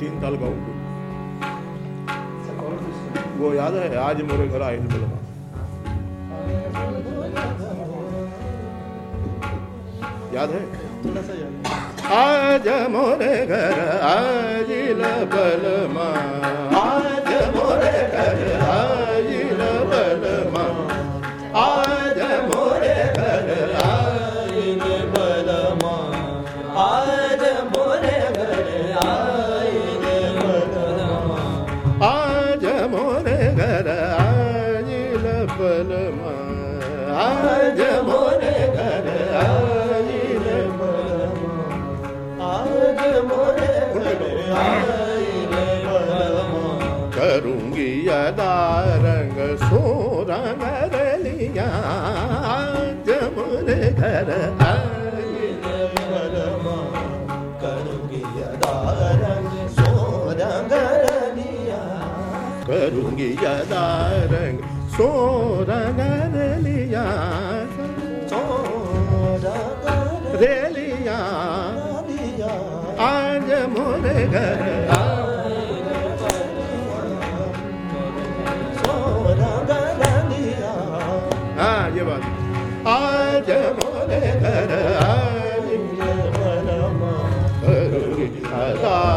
तीन ताल गाऊँगा वो याद है? आज मेरे घर आए बलमा याद है? आज मोरे घर आज बलमा। आज मोरे घर आई आय आज मोरे आई आय कुगि यदा रङ्गे करूंगी यदा रंग सोरंग रलिया सोरंग रेलिया रलिया आज मोरे घर सोरंग रलिया हाँ ये बात आज मोरे घर आइल बलमा करूंगी यदा रंग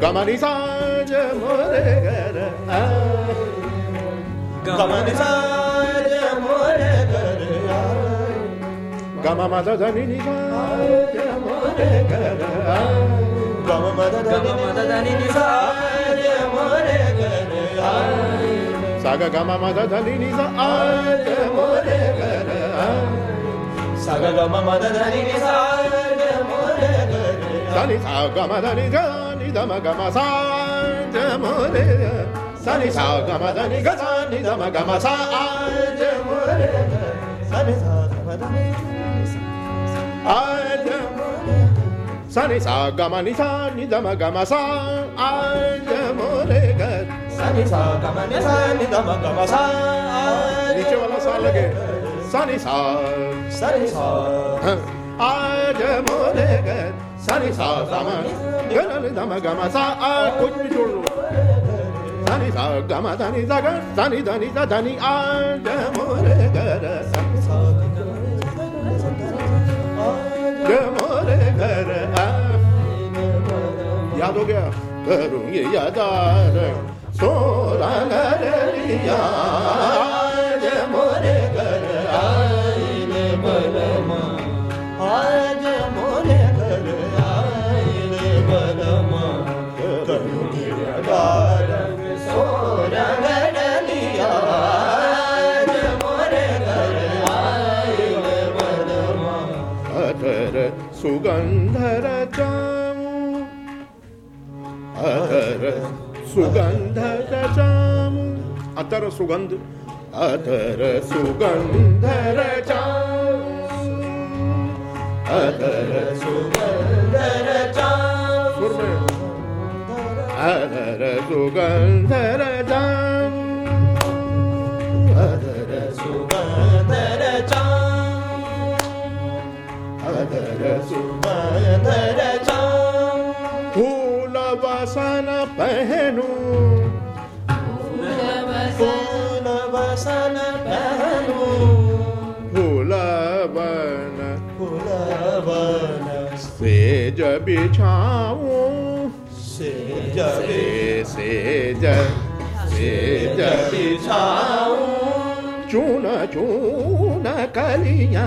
Gamani saja more gara Gamani saja more gara Gama mada dani ni saaj more gara Gama mada dani ni saaj more gara Saga gama mada dani ni saaj more gara Saga gama mada dani ni saaj more gara Dani saga gama dani gara नि सा जमुरे घर आइल साग गम मद धनि नि सा आज मोरे घर आइल सगम मद धनि मोरे सनि सा गम धनि ग नि दम गम सा जमुरे सनि सा गम धनि ग सा नि दम गम सा आज मोरे सनि सा गम धनि आज सनि सा गम नि सा नि दम गम सा आज मोरे घर सनि सा गम नि सा नि दम गम सा नीचे वाला सा लगे सनि सा सनि सा 아저모대가 사리사사마 가나리다마가마사 아코치졸로 사리사가마 다니다가 다니다니다 다니 아저모대가 사리사가마 야도게 그룽이 야다를 소라나리야 아저모대 अधर सुगंधर चामू अधर सुगंधर चामू अतर सुगंध अधर सुगंधर चामू अधर सुगंधर चाम फूलवसन पहनु फूलवसन पहनु फूलवन फूलवन सेज बिछाऊ सेज सेज सेज बिछाऊ चून चून कलिया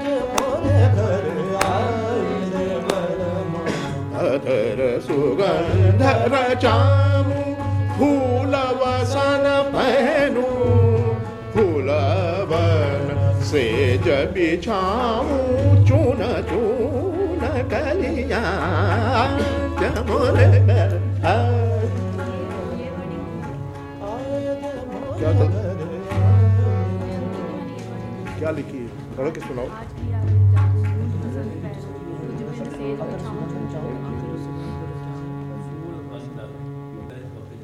अधर सुगंधर चामू फूल वसन पहनू फूलवन सेज बिछाऊ चून चून कलिया कर क्या था? क्या लिखी पढ़ो के सुनाओ